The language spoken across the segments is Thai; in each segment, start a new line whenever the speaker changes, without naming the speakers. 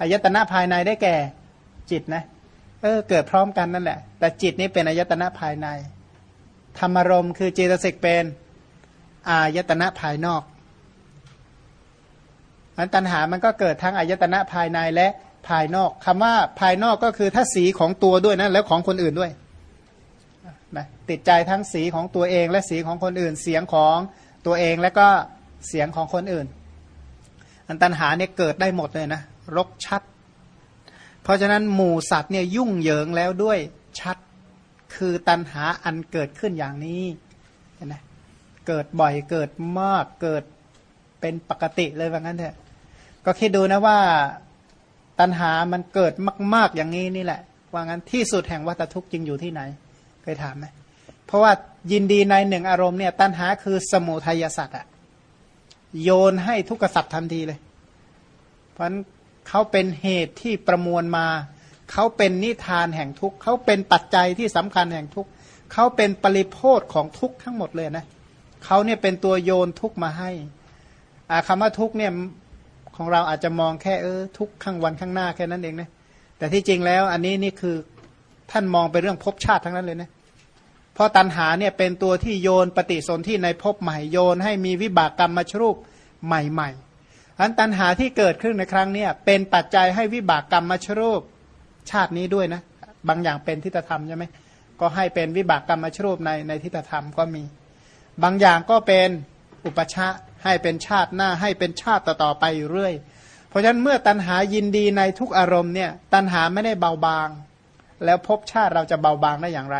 อายตนะภายในได้แก่จิตนะเออเกิดพร้อมกันนั่นแหละ แต่จิตนี้เป็นอายตนะภายใน ธรรมรมคือเจตสิกเป็นอายตนะภายนอกอันตัณหามันก็เกิดทั้งอายตนะภายในและภายนอกคำว่าภายนอกก็คือถ้าสีของตัวด้วยนะแล้วของคนอื่นด้วยนะติดใจทั้งสีของตัวเองและสีของคนอื่น เสียงของตัวเองและก็เสียงของคนอื่น อันตัณหาเนี่ยเกิดได้หมดเลยนะ รกชัด เพราะฉะนั้นหมู่สัตว์เนี่ยยุ่งเหยิงแล้วด้วยชัด คือตัณหาอันเกิดขึ้นอย่างนี้เห็นไหมเกิดบ่อยเกิดมากเกิดเป็นปกติเลยว่างั้นเถอะก็คิดดูนะว่าตัณหามันเกิดมาก ๆอย่างนี้นี่แหละ ว่างั้นที่สุดแห่งวัฏทุกข์จริงอยู่ที่ไหนเคยถามไหมเพราะว่ายินดีในหนึ่งอารมณ์เนี่ยตัณหาคือสมุทัยสัตว์อะโยนให้ทุกขสัตว์ทันทีเลย เพราะฉะนั้น เขาเป็นเหตุที่ประมวลมา เขาเป็นนิทานแห่งทุกข์เขาเป็นปัจจัยที่สำคัญแห่งทุกข์เขาเป็นปริโพธของทุกข์ทั้งหมดเลยนะเขาเนี่ยเป็นตัวโยนทุกข์มาให้คำว่าทุกข์เนี่ยของเราอาจจะมองแค่เออทุกข้างวันข้างหน้าแค่นั้นเองนะแต่ที่จริงแล้วอันนี้นี่คือท่านมองไปเรื่องภพชาติทั้งนั้นเลยนะเพราะตัณหาเนี่ยเป็นตัวที่โยนปฏิสนธิในภพใหม่โยนให้มีวิบากกรรมมาชรูปใหม่ๆ อันตัณหาที่เกิดขึ้นในครั้งนี้เป็นปัจจัยให้วิบากกรรมมาชรูปชาตินี้ด้วยนะ บางอย่างเป็นทิฏฐธรรมใช่ไหมก็ให้เป็นวิบากกรรมมาชรูปในในทิฏฐธรรมก็มี บางอย่างก็เป็นอุปชาให้เป็นชาติหน้าให้เป็นชาติต่อไปอยู่เรื่อย เพราะฉะนั้นเมื่อตัณหายินดีในทุกอารมณ์เนี่ยตัณหาไม่ได้เบาบาง แล้วพบชาติเราจะเบาบางได้อย่างไร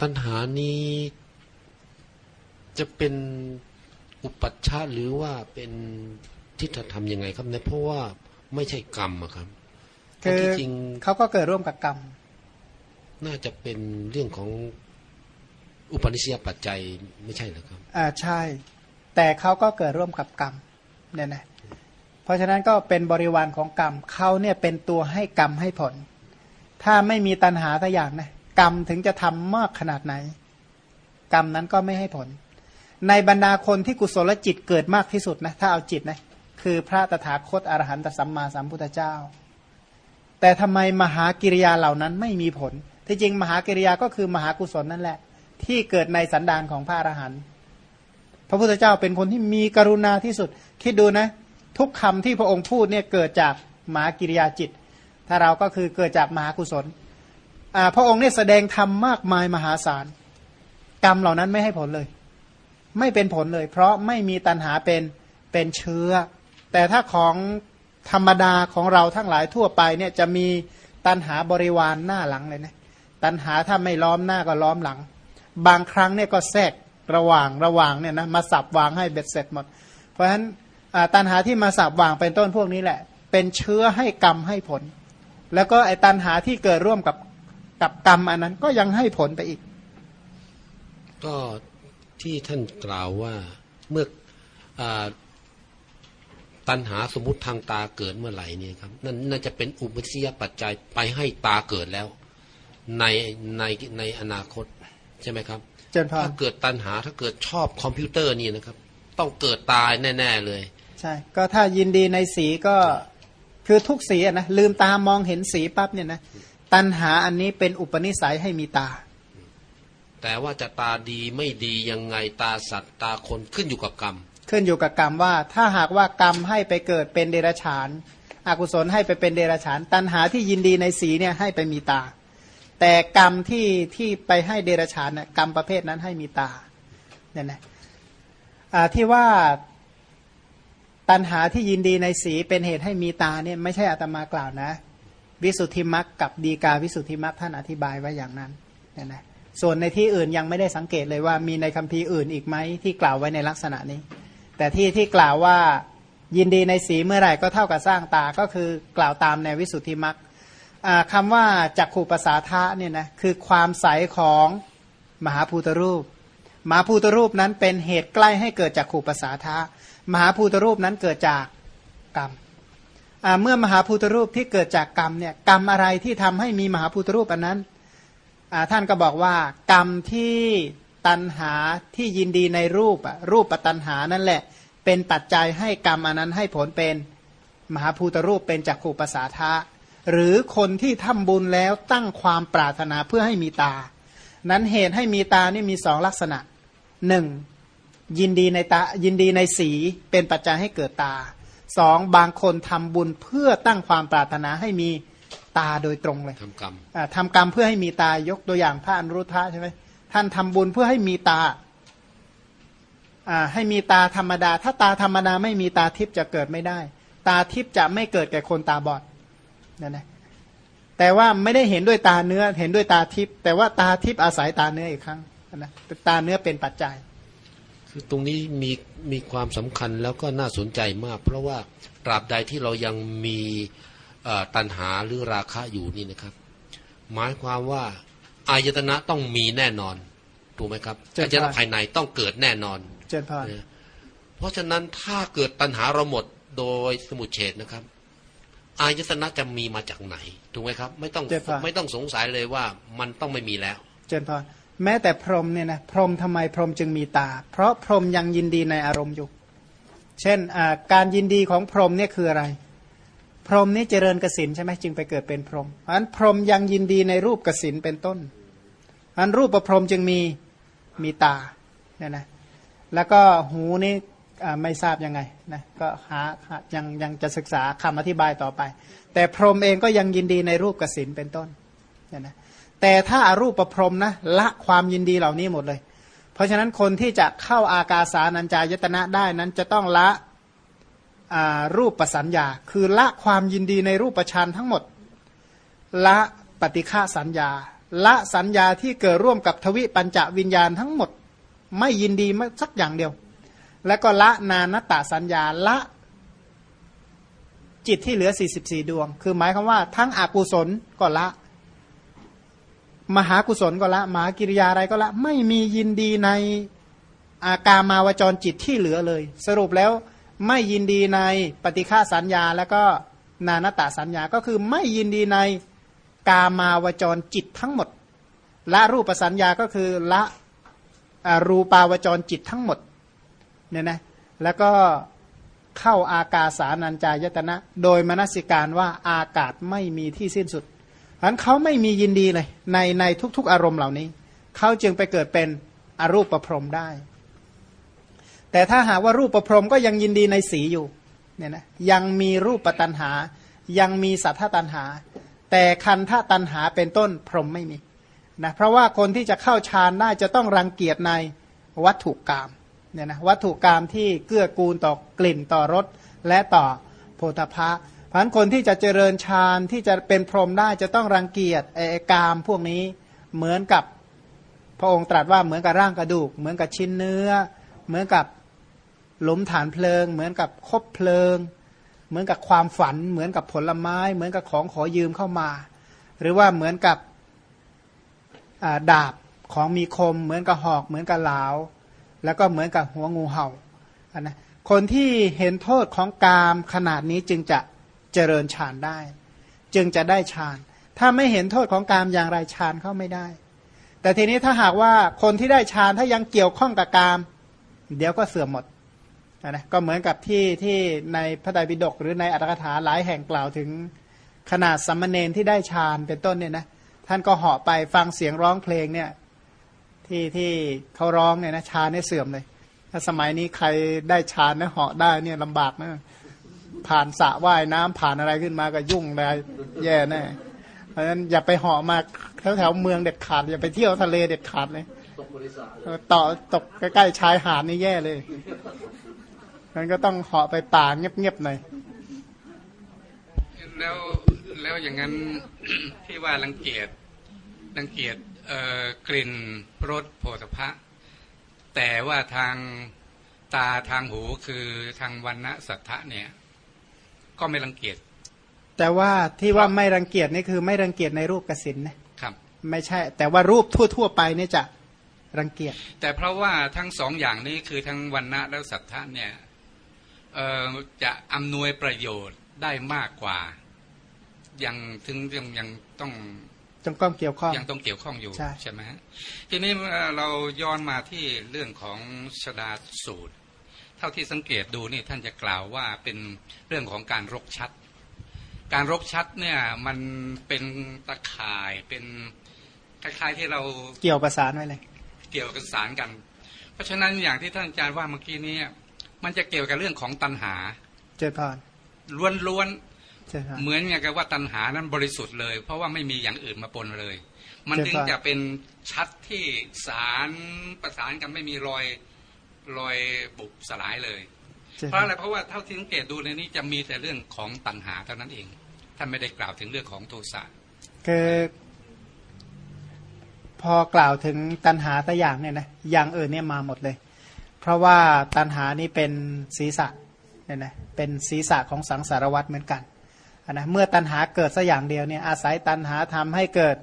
ตัณหานี้จะเป็น อุปัชฌะหรือว่าเป็นทิฏฐธรรมยังไงครับเนี่ยเพราะว่าไม่ใช่กรรมอะครับ
คือจริงเขาก็เกิดร่วมกับกรรม
น่าจะเป็นเรื่องของอุปนิสัยปัจจัยไม่ใช่หรือครับ
อ่าใช่ แต่เขาก็เกิดร่วมกับกรรมเนี่ยนะเพราะฉะนั้นก็เป็นบริวารของกรรมเขาเนี่ยเป็นตัวให้กรรมให้ผล ถ้าไม่มีตัณหาสักอย่างนะกรรมถึงจะทำมากขนาดไหน กรรมนั้นก็ไม่ให้ผล ในบรรดาคนที่กุศลจิตเกิดมากที่สุดนะถ้าเอาจิตนะคือพระตถาคตอรหันตสัมมาสัมพุทธเจ้า แต่ทำไมมหากิริยาเหล่านั้นไม่มีผล ที่จริงมหากิริยาก็คือมหากุศลนั่นแหละ ที่เกิดในสันดานของพระอรหันต์พระพุทธเจ้าเป็นคนที่มีกรุณาที่สุด คิดดูนะ ทุกคำที่พระองค์พูดเนี่ยเกิดจากมหากิริยาจิต ถ้าเราก็คือเกิดจากมหากุศลพระองค์เนี่ยแสดงธรรมมากมายมหาศาล กรรมเหล่านั้นไม่ให้ผลเลย ไม่เป็นผลเลย เพราะไม่มีตัณหาเป็นเป็นเชื้อ แต่ถ้าของธรรมดาของเราทั้งหลายทั่วไปเนี่ยจะมีตัณหาบริวารหน้าหลังเลยนะตัณหาถ้าไม่ล้อมหน้าก็ล้อมหลัง บางครั้งเนี่ยก็แทรกระหว่างระหว่างเนี่ยนะมาสับวางให้เบ็ดเสร็จหมด เพราะฉะนั้นตันหาที่มาสับวางเป็นต้นพวกนี้แหละ เป็นเชื้อให้กรรมให้ผล แล้วก็ไอ้ตันหาที่เกิดร่วมกับกับกรรมอันนั้นก็ยังให้ผลไปอีก
ก็ ที่ท่านกล่าวว่าเมื่ออตันหาสมมติทางตาเกิดเมื่อไหร่เนี่ยครับนั่นน่าจะเป็นอุปนิสัยปัจจัยไปให้ตาเกิดแล้ว ในในในอนาคตใช่ไหมครับถ้าเกิดตัณหาถ้าเกิดชอบคอมพิวเตอร์นี่นะครับ ต้องเกิดตายแน่ ๆเลย
ใช่ ก็ถ้ายินดีในสีก็คือทุกสีนะลืมตามองเห็นสีปั๊บเนี่ยนะตัณหาอันนี้เป็นอุปนิสัยให้มีตา
แต่ว่าจะตาดีไม่ดียังไงตาสัตว์ตาคนขึ้นอยู่กับกรรม
ขึ้นอยู่กับกรรมว่า ถ้าหากว่ากรรมให้ไปเกิดเป็นเดรัจฉานอากุศลให้ไปเป็นเดรัจฉาน ตัณหาที่ยินดีในสีเนี่ยให้ไปมีตา แต่กรรมที่ที่ไปให้เดรัจฉานนะกรรมประเภทนั้นให้มีตาเนี่ยนะที่ว่าตันหาที่ยินดีในสีเป็นเหตุให้มีตาเนี่ยไม่ใช่อาตมากล่าวนะ วิสุทธิมรักกับดีกาวิสุทธิมรักท่านอธิบายไว้อย่างนั้นเนี่ยนะ ส่วนในที่อื่นยังไม่ได้สังเกตเลยว่ามีในคัมภีร์อื่นอีกไหมที่กล่าวไว้ในลักษณะนี้ แต่ที่ที่กล่าวว่ายินดีในสีเมื่อไหร่ก็เท่ากับสร้างตาก็คือกล่าวตามในวิสุทธิมักคำว่าจักขู่ภาษาทะเนี่ยนะคือความใสของมหาภูตรูป มหาภูตรูปนั้นเป็นเหตุใกล้ให้เกิดจากขู่ภาษาทะมหาภูตรูปนั้นเกิดจากกรรมเมื่อมหาภูตรูปที่เกิดจากกรรมเนี่ยกรรมอะไรที่ทำให้มีมหาภูตรูปอันนั้น ท่านก็บอกว่ากรรมที่ตันหาที่ยินดีในรูปรูปปัตันหานั่นแหละ เป็นปัจจัยให้กรรมอันนั้นให้ผลเป็นมหาภูตรูปเป็นจักขู่ภาษาทะ หรือคนที่ทำบุญแล้วตั้งความปรารถนาเพื่อให้มีตา นั้นเหตุให้มีตานี่มีสองลักษณะหนึ่งยินดีในตายินดีในสีเป็นปัจจัยให้เกิดตาสองบางคนทำบุญเพื่อตั้งความปรารถนาให้มี ตาโดยตรงเลย
ทำกรรม
อ่าทำกรรมเพื่อให้มีตายกตัวอย่างพระอนุรุทธะใช่ไหมท่านทำบุญเพื่อให้มีตาอ่าให้มีตาธรรมดา ถ้าตาธรรมดาไม่มีตาทิพย์จะเกิดไม่ได้ ตาทิพย์จะไม่เกิดแก่คนตาบอดนั่นนะแต่ว่าไม่ได้เห็นด้วยตาเนื้อเห็นด้วยตาทิพย์แต่ว่าตาทิพย์อาศัยตาเนื้ออีกครั้งนะตาเนื้อเป็นปัจจัย
คือตรงนี้มีมีความสำคัญแล้วก็น่าสนใจมาก เพราะว่าตราบใดที่เรายังมีเอ่อ ตัณหาหรือราคะอยู่นี่นะครับ หมายความว่าอายตนะต้องมีแน่นอนถูกไหมครับ
ใช่
อายต
ครั
นะ
บ
ภายในต้องเกิดแน่นอน
เจนพร
นะเพราะฉะนั้นถ้าเกิดตัณหาเราหมดโดยสมุทเฉดนะครับ อายตนะจะมีมาจากไหนถูกไหมครับ ไม่ต้อง
เจ็บปะ
ไม่ต้องสงสัยเลยว่ามันต้องไม่มีแล้ว
เจนพรแม้แต่พรหมเนี่ยนะพรหมทำไมพรหมจึงมีตา เพราะพรหมยังยินดีในอารมณ์อยู่ เช่นอ่าการยินดีของพรหมเนี่ยคืออะไร พรหมนี่เจริญกสินใช่ไหมจึงไปเกิดเป็นพรหมเพราะนั้นพรหมยังยินดีในรูปกสินเป็นต้นเพราะฉะนั้นรูปประพรมจึงมีมีตาเนี่ยนะแล้วก็หูนี่ไม่ทราบยังไงนะก็หายังยังจะศึกษาคำอธิบายต่อไป แต่พรหมเองก็ยังยินดีในรูปกสินเป็นต้นเนี่ยนะแต่ถ้าอารูปประพรมนะละความยินดีเหล่านี้หมดเลย เพราะฉะนั้นคนที่จะเข้าอากาสานัญจายตนะได้นั้นจะต้องละ รูปประสัญญา คือละความยินดีในรูปประชานทั้งหมด ละปฏิฆาสัญญา ละสัญญาที่เกิดร่วมกับทวิปัญจวิญญาณทั้งหมด ไม่ยินดีไม่สักอย่างเดียว แล้วก็ละนานตาสัญญาละจิตที่เหลือ 44 ดวง คือหมายความว่าทั้งอกุศลก็ละ มหากุศลก็ละมหากิริยาอะไรก็ละ ไม่มียินดีในอากามาวจรจิตที่เหลือเลย สรุปแล้ว ไม่ยินดีในปฏิฆาสัญญาแล้วก็นานตาสัญญาก็คือไม่ยินดีในกามาวจรจิตทั้งหมดละรูปสัญญาก็คือละอรูปาวจรจิตทั้งหมดเนี่ยนะแล้วก็เข้าอากาสานัญจายตนะ โดยมนสิการว่าอากาศไม่มีที่สิ้นสุดฉะนั้นเขาไม่มียินดีเลยในในทุกๆอารมณ์เหล่านี้ เขาจึงไปเกิดเป็นอรูปประพรมได้ แต่ถ้าหากว่ารูปประพรมก็ยังยินดีในสีอยู่เนี่ยนะยังมีรูปปัตันหา ยังมีสัทธตันหา แต่คันธตันหาเป็นต้นพรหมไม่มีนะเพราะว่าคนที่จะเข้าฌานได้จะต้องรังเกียจในวัตถุกรรมเนี่ยนะวัตถุกรรมที่เกื้อกูลต่อกลิ่นต่อรสและต่อโพธพะเพราะฉะนั้นคนที่จะเจริญฌานที่จะเป็นพรหมได้จะต้องรังเกียจไอ้กามพวกนี้เหมือนกับพระองค์ตรัสว่าเหมือนกับร่างกระดูก เหมือนกับชิ้นเนื้อ เหมือนกับ หลุมฐานเพลิง เหมือนกับคบเพลิง เหมือนกับความฝัน เหมือนกับผลไม้ เหมือนกับของขอยืมเข้ามา หรือว่าเหมือนกับดาบของมีคม เหมือนกับหอก เหมือนกับเหลาแล้วก็เหมือนกับหัวงูเห่าอันนะคนที่เห็นโทษของกามขนาดนี้จึงจะเจริญฌานได้ จึงจะได้ฌาน ถ้าไม่เห็นโทษของกามอย่างไรฌานเข้าไม่ได้ แต่ทีนี้ถ้าหากว่าคนที่ได้ฌานถ้ายังเกี่ยวข้องกับกาม เดี๋ยวก็เสื่อมหมด นะก็เหมือนกับที่ที่ในพระไตรปิฎกหรือในอัตถกถาหลายแห่งกล่าวถึงขนาดสัมมเนนที่ได้ฌานเป็นต้นเนี่ยนะท่านก็เหาะไปฟังเสียงร้องเพลงเนี่ยที่ที่เขาร้องเนี่ยนะฌานเนี่ยเสื่อมเลย ถ้าสมัยนี้ใครได้ฌานนะเหาะได้เนี่ยลำบากนะผ่านสระว่ายน้ำผ่านอะไรขึ้นมาก็ยุ่งเลยแย่แน่เพราะฉะนั้นอย่าไปเหาะมาแถวแถวๆเมืองเด็ดขาด อย่าไปเที่ยวทะเลเด็ดขาดเลยต่อตกใกล้ๆชายหาดนี่แย่เลย มันก็ต้องเหาะไปป่าเงียบๆหน่อย
แล้วแล้วอย่างนั้นที่ว่ารังเกียจรังเกียจเอ่อกลิ่นรสโผฏฐะแต่ว่าทางตาทางหูคือทางวันณะสัทธะเนี่ย ก็ไม่รังเกียจ
แต่ว่าที่ว่าไม่รังเกียจนี่คือไม่รังเกียจในรูปกสินนะครับ ไม่ใช่ แต่ว่ารูปทั่ว ๆ ไปเนี่ยจะรังเกียจ
แต่เพราะว่าทั้งสองอย่างนี้คือทั้งวันณะและสัทธะเนี่ยเอ่อ จะอำนวยประโยชน์ได้มากกว่า ยังถึงยังยังต้อง
จงก้องเกี่ยวข้อง
ยังต้องเกี่ยวข้องอยู่
ใช่
ไหมฮะทีนี้เอ่อเราย้อนมาที่เรื่องของชดาสูตรทท่าที่สังเกตดูนี่ท่านจะกล่าวว่าเป็นเรื่องของการรกชัด การรกชัดเนี่ยมันเป็นตะข่ายเป็นคล้ายๆที่เรา
เกี่ยวประสานไว้เลย
เกี่ยวกับสารกัน เพราะฉะนั้นอย่างที่ท่านอาจารย์ว่าเมื่อกี้นี้ มันจะเกี่ยวกับเรื่องของตัณหา
เจริญพร
ล้วน
เจริญพร
ๆเหมือนอย่างกับว่าตัณหานั้นบริสุทธิ์เลย เพราะว่าไม่มีอย่างอื่นมาปนเลย มัน
เจริญ
ถึง
พร
จะเป็นชัดที่สารประสานกันไม่มีรอยรอยบุบสลายเลย
เจริญ
เพราะอะไรเพราะว่าเท่าที่สังเกตดูในนี้จะมีแต่เรื่องของตัณหาเท่านั้นเองท่านไม่ได้กล่าวถึงเรื่องของโทสะ
คือพอกล่าวถึงตัณหาแต่อย่างเนี่ยนะอย่างอื่นเนี่ยมาหมดเลย เพราะว่าตัณหานี่เป็นศีรษะเนี่ยนะเป็นศีรษะของสังสารวัตรเหมือนกันนะเมื่อตัณหาเกิดสักอย่างเดียวเนี่ยอาศัยตัณหาทำให้เกิด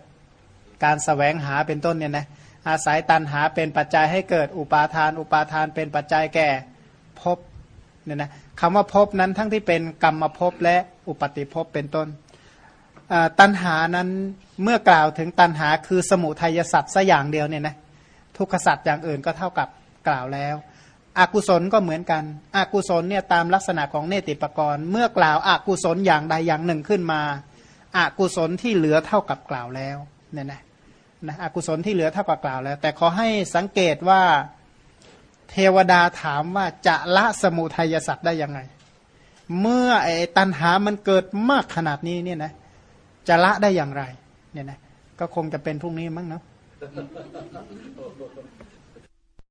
การสแสวงหาเป็นต้นเนี่ยนะอาศัยตัณหาเป็นปัจจัยให้เกิดอุปาทาน อุปาทานเป็นปัจจัยแก่ภพเนี่ยนะคำว่าภพนั้นทั้งที่เป็นกรรมภพและอุปติภพเป็นต้นตัณหานั้นเมื่อกล่าวถึงตัณหาคือสมุทัยสัตว์ซะอย่างเดียวเนี่ยนะทุกขสัตว์อย่างอื่นก็เท่ากับกล่าวแล้ว อกุศลก็เหมือนกัน อกุศลเนี่ยตามลักษณะของเนติปกรณ์เมื่อกล่าวอกุศลอย่างใดอย่างหนึ่งขึ้นมาอกุศลที่เหลือเท่ากับกล่าวแล้วเนี่ยนะนะอกุศลที่เหลือเท่ากับกล่าวแล้ว แต่ขอให้สังเกตว่าเทวดาถามว่าจะละสมุทัยสัตว์ได้ยังไง เมื่อไอ้ตัณหามันเกิดมากขนาดนี้เนี่ยนะจะละได้อย่างไรเนี่ยนะก็คงจะเป็นพรุ่งนี้มั้งเนาะ